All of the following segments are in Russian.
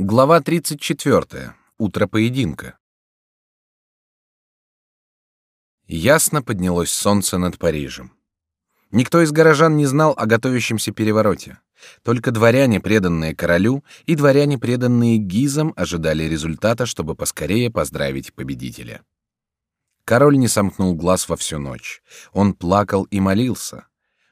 Глава 34. Утро поединка. Ясно поднялось солнце над Парижем. Никто из горожан не знал о готовящемся перевороте. Только дворяне, преданные королю, и дворяне, преданные гизам, ожидали результата, чтобы поскорее поздравить победителя. Король не сомкнул глаз во всю ночь. Он плакал и молился.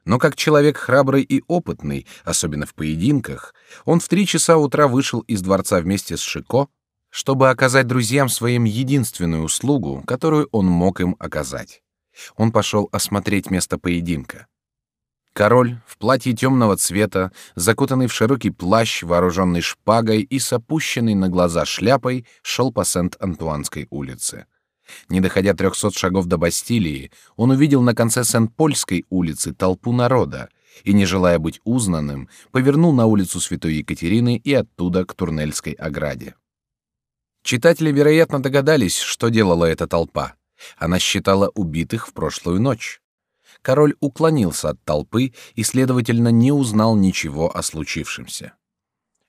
Но как человек храбрый и опытный, особенно в поединках, он в три часа утра вышел из дворца вместе с Шико, чтобы оказать друзьям своим единственную услугу, которую он мог им оказать. Он пошел осмотреть место поединка. Король в платье темного цвета, закутанный в широкий плащ, вооруженный шпагой и с опущенной на глаза шляпой, шел по Сент-Антуанской улице. Не доходя трехсот шагов до Бастилии, он увидел на конце Сент-Польской улицы толпу народа и, не желая быть узнанным, повернул на улицу Святой Екатерины и оттуда к Турнельской ограде. Читатели, вероятно, догадались, что делала эта толпа. Она считала убитых в прошлую ночь. Король уклонился от толпы и, следовательно, не узнал ничего о случившемся.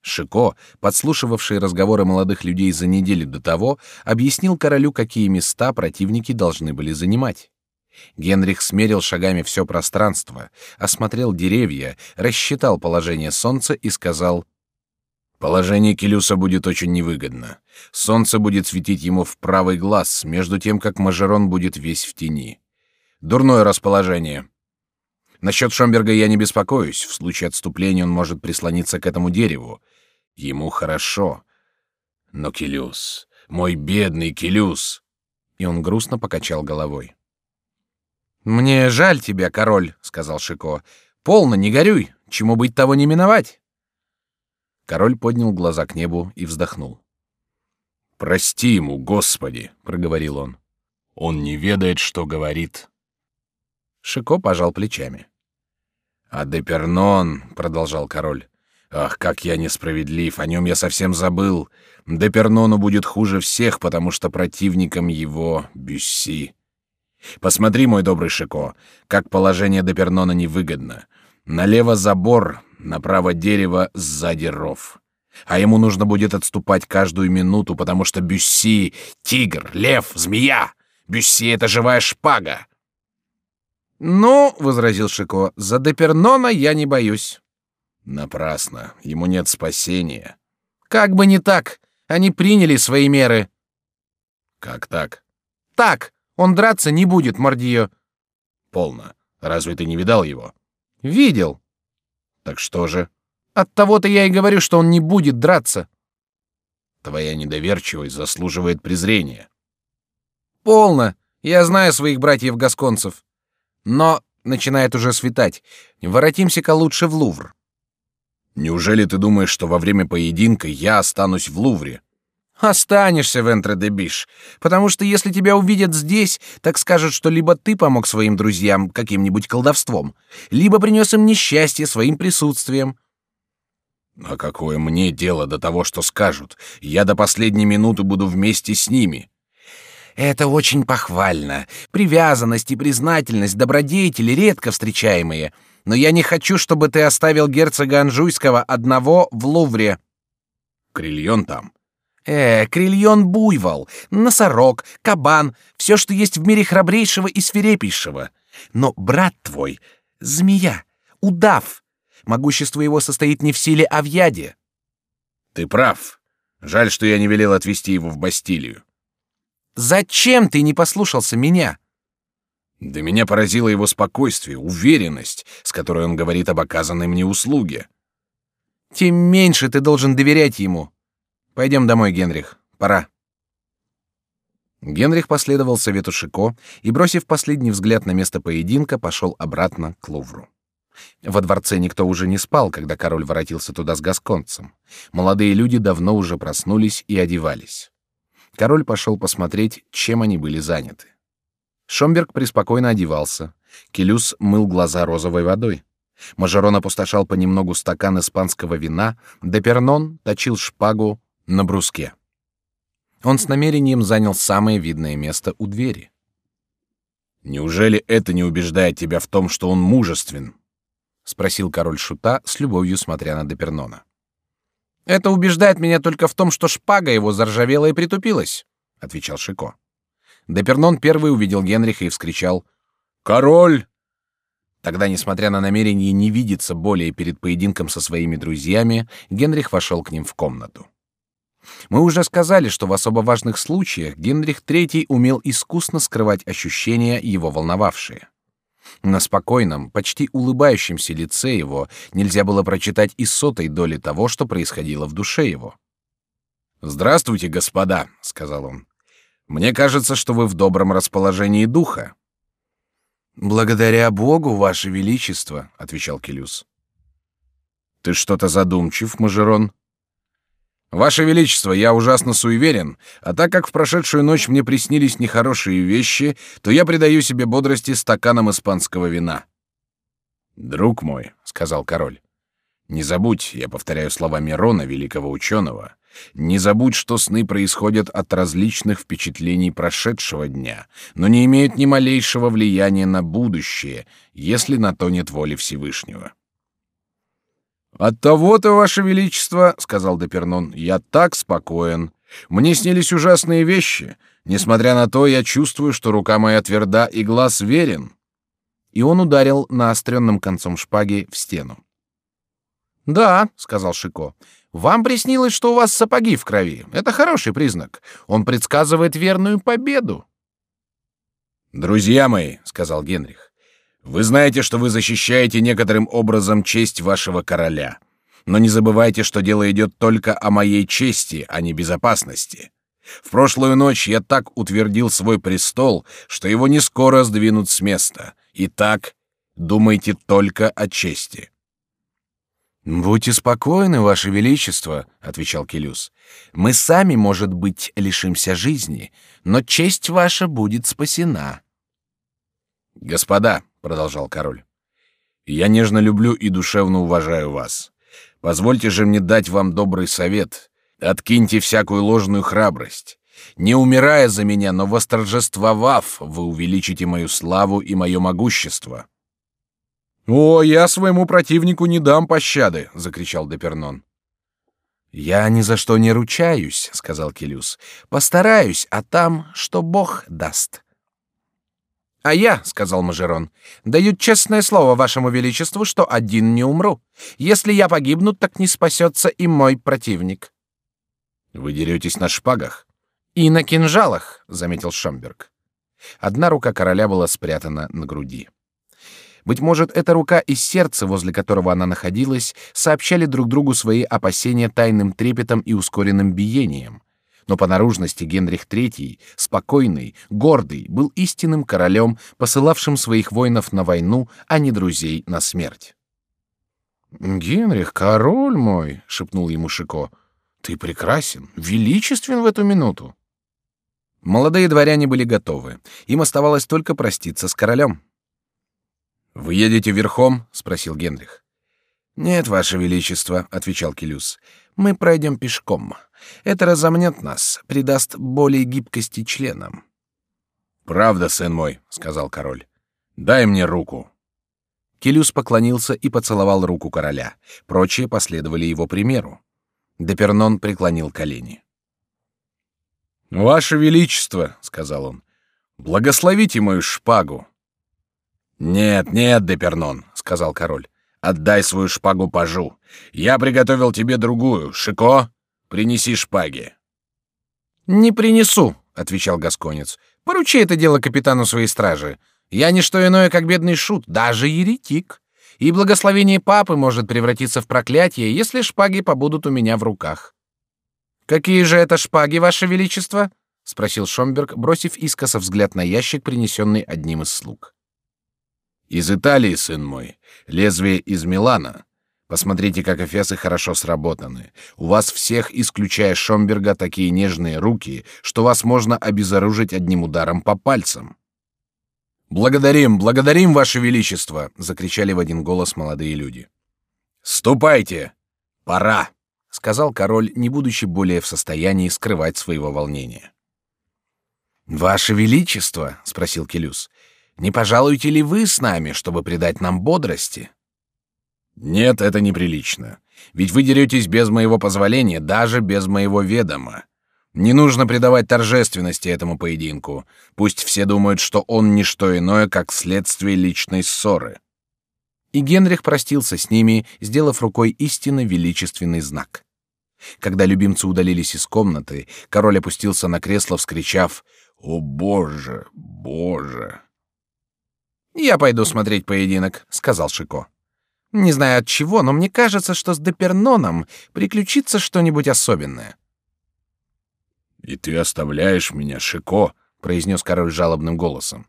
Шико, подслушивавший разговоры молодых людей за неделю до того, объяснил королю, какие места противники должны были занимать. Генрих смерил шагами все пространство, осмотрел деревья, рассчитал положение солнца и сказал: Положение Келюса будет очень невыгодно. Солнце будет светить ему в правый глаз, между тем как Мажерон будет весь в тени. Дурное расположение. Насчет Шомберга я не беспокоюсь. В случае отступления он может прислониться к этому дереву. Ему хорошо. Но Келюс, мой бедный Келюс. И он грустно покачал головой. Мне жаль тебя, король, сказал Шико. Полно, не горюй. Чему быть того не миновать. Король поднял глаза к небу и вздохнул. Прости ему, Господи, проговорил он. Он не ведает, что говорит. Шико пожал плечами. А Депернон, продолжал король, Ах, как я несправедлив, о нем я совсем забыл. Депернону будет хуже всех, потому что противником его Бюсси. Посмотри, мой добрый Шико, как положение Депернона невыгодно. Налево забор, направо дерево, сзади ров. А ему нужно будет отступать каждую минуту, потому что Бюсси — тигр, лев, змея. Бюсси — это живая шпага. «Ну, — возразил Шико, — за Депернона я не боюсь». Напрасно. Ему нет спасения. Как бы не так. Они приняли свои меры. Как так? Так. Он драться не будет, Мордио. Полно. Разве ты не видал его? Видел. Так что же? От того-то я и говорю, что он не будет драться. Твоя недоверчивость заслуживает презрения. Полно. Я знаю своих братьев гасконцев. Но начинает уже светать. Воротимся-ка лучше в Лувр. Неужели ты думаешь, что во время поединка я останусь в Лувре? Останешься в Энтре-де-Биш, потому что если тебя увидят здесь, так скажут, что либо ты помог своим друзьям каким-нибудь колдовством, либо принес им несчастье своим присутствием. А какое мне дело до того, что скажут? Я до последней минуты буду вместе с ними. Это очень похвально. Привязанность и признательность добродетели редко встречаемые — но я не хочу, чтобы ты оставил герцога Анжуйского одного в Лувре. Крильон там. Э, Крильон буйвол, носорог, кабан, все, что есть в мире храбрейшего и свирепейшего. Но брат твой — змея, удав. Могущество его состоит не в силе, а в яде. Ты прав. Жаль, что я не велел отвезти его в Бастилию. Зачем ты не послушался меня? Да меня поразило его спокойствие, уверенность, с которой он говорит об оказанной мне услуге. Тем меньше ты должен доверять ему. Пойдем домой, Генрих. Пора. Генрих последовал совету Шико и, бросив последний взгляд на место поединка, пошел обратно к Лувру. Во дворце никто уже не спал, когда король воротился туда с гасконцем. Молодые люди давно уже проснулись и одевались. Король пошел посмотреть, чем они были заняты. Шомберг преспокойно одевался. Келюс мыл глаза розовой водой. Мажорон опустошал понемногу стакан испанского вина, Депернон точил шпагу на бруске. Он с намерением занял самое видное место у двери. Неужели это не убеждает тебя в том, что он мужествен? спросил король шута с любовью смотря на Депернона. Это убеждает меня только в том, что шпага его заржавела и притупилась, отвечал Шико. Депернон первый увидел Генриха и вскричал: "Король!" Тогда, несмотря на намерение не видеться более перед поединком со своими друзьями, Генрих вошел к ним в комнату. Мы уже сказали, что в особо важных случаях Генрих III умел искусно скрывать ощущения, его волновавшие. На спокойном, почти улыбающемся лице его нельзя было прочитать и сотой доли того, что происходило в душе его. «Здравствуйте, господа», — сказал он. «Мне кажется, что вы в добром расположении духа». «Благодаря Богу, ваше величество», — отвечал Келюс. «Ты что-то задумчив, Мажерон?» Ваше Величество, я ужасно суеверен, а так как в прошедшую ночь мне приснились нехорошие вещи, то я придаю себе бодрости стаканом испанского вина. Друг мой, сказал король, не забудь, я повторяю слова Мирона, великого ученого, не забудь, что сны происходят от различных впечатлений прошедшего дня, но не имеют ни малейшего влияния на будущее, если на то нет воли Всевышнего. От того-то, ваше величество, сказал Депернон, я так спокоен. Мне снились ужасные вещи. Несмотря на то, я чувствую, что рука моя тверда и глаз верен. И он ударил наостренным концом шпаги в стену. Да, сказал Шико. Вам приснилось, что у вас сапоги в крови. Это хороший признак. Он предсказывает верную победу. Друзья мои, сказал Генрих, вы знаете, что вы защищаете некоторым образом честь вашего короля. Но не забывайте, что дело идет только о моей чести, а не безопасности. В прошлую ночь я так утвердил свой престол, что его не скоро сдвинут с места. Итак, думайте только о чести. Будьте спокойны, ваше величество, отвечал Келюс. Мы сами, может быть, лишимся жизни, но честь ваша будет спасена. Господа, продолжал король. Я нежно люблю и душевно уважаю вас. Позвольте же мне дать вам добрый совет. Откиньте всякую ложную храбрость. Не умирая за меня, но восторжествовав, вы увеличите мою славу и мое могущество. О, я своему противнику не дам пощады, закричал Депернон. Я ни за что не ручаюсь, сказал Келюс. Постараюсь, а там что Бог даст. А я, сказал Мажерон, даю честное слово вашему величеству, что один не умру. Если я погибну, так не спасется и мой противник. Вы деретесь на шпагах и на кинжалах, заметил Шомберг. Одна рука короля была спрятана на груди. Быть может, эта рука и сердце, возле которого она находилась, сообщали друг другу свои опасения тайным трепетом и ускоренным биением но по наружности Генрих III, спокойный, гордый, был истинным королем, посылавшим своих воинов на войну, а не друзей на смерть. Генрих, король мой, шепнул ему Шико, ты прекрасен, величествен в эту минуту. Молодые дворяне были готовы, им оставалось только проститься с королем. Вы едете верхом? спросил Генрих. Нет, ваше величество, отвечал Келюс. Мы пройдем пешком. Это разомнет нас, придаст более гибкости членам. Правда, сын мой, сказал король. Дай мне руку. Келюс поклонился и поцеловал руку короля. Прочие последовали его примеру. Депернон преклонил колени. Ваше величество, сказал он, благословите мою шпагу. Нет, нет, Депернон, сказал король. Отдай свою шпагу пажу. Я приготовил тебе другую. Шико, принеси шпаги. Не принесу, отвечал гасконец. Поручи это дело капитану своей стражи. Я не что иное, как бедный шут, даже еретик. И благословение папы может превратиться в проклятие, если шпаги побудут у меня в руках. Какие же это шпаги, ваше величество? спросил Шомберг, бросив искоса взгляд на ящик, принесенный одним из слуг. Из Италии, сын мой. Лезвие из Милана. Посмотрите, как эфесы хорошо сработаны. У вас всех, исключая Шомберга, такие нежные руки, что вас можно обезоружить одним ударом по пальцам. Благодарим, благодарим, ваше величество, закричали в один голос молодые люди. Ступайте, пора, сказал король, не будучи более в состоянии скрывать своего волнения. Ваше величество, спросил Келюс, не пожалуете ли вы с нами, чтобы придать нам бодрости? Нет, это неприлично. Ведь вы деретесь без моего позволения, даже без моего ведома. Не нужно придавать торжественности этому поединку. Пусть все думают, что он не что иное, как следствие личной ссоры. И Генрих простился с ними, сделав рукой истинно величественный знак. Когда любимцы удалились из комнаты, король опустился на кресло, вскричав «О боже, боже!» «Я пойду смотреть поединок», — сказал Шико. «Не знаю от чего, но мне кажется, что с Деперноном приключится что-нибудь особенное». «И ты оставляешь меня, Шико», — произнес король жалобным голосом.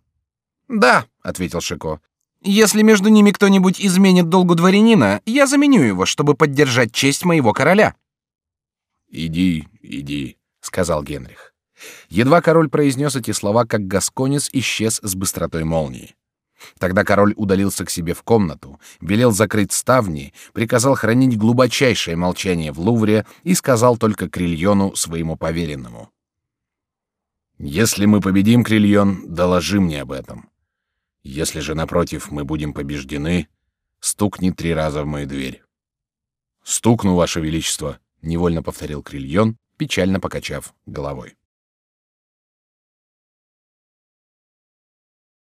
«Да», — ответил Шико. «Если между ними кто-нибудь изменит долгу дворянина, я заменю его, чтобы поддержать честь моего короля». «Иди, иди», — сказал Генрих. Едва король произнес эти слова, как гасконец исчез с быстротой молнии. Тогда король удалился к себе в комнату, велел закрыть ставни, приказал хранить глубочайшее молчание в Лувре и сказал только Крильону своему поверенному: "Если мы победим, Крильон, доложи мне об этом. Если же напротив мы будем побеждены, стукни три раза в мою дверь". "Стукну, ваше величество", невольно повторил Крильон, печально покачав головой.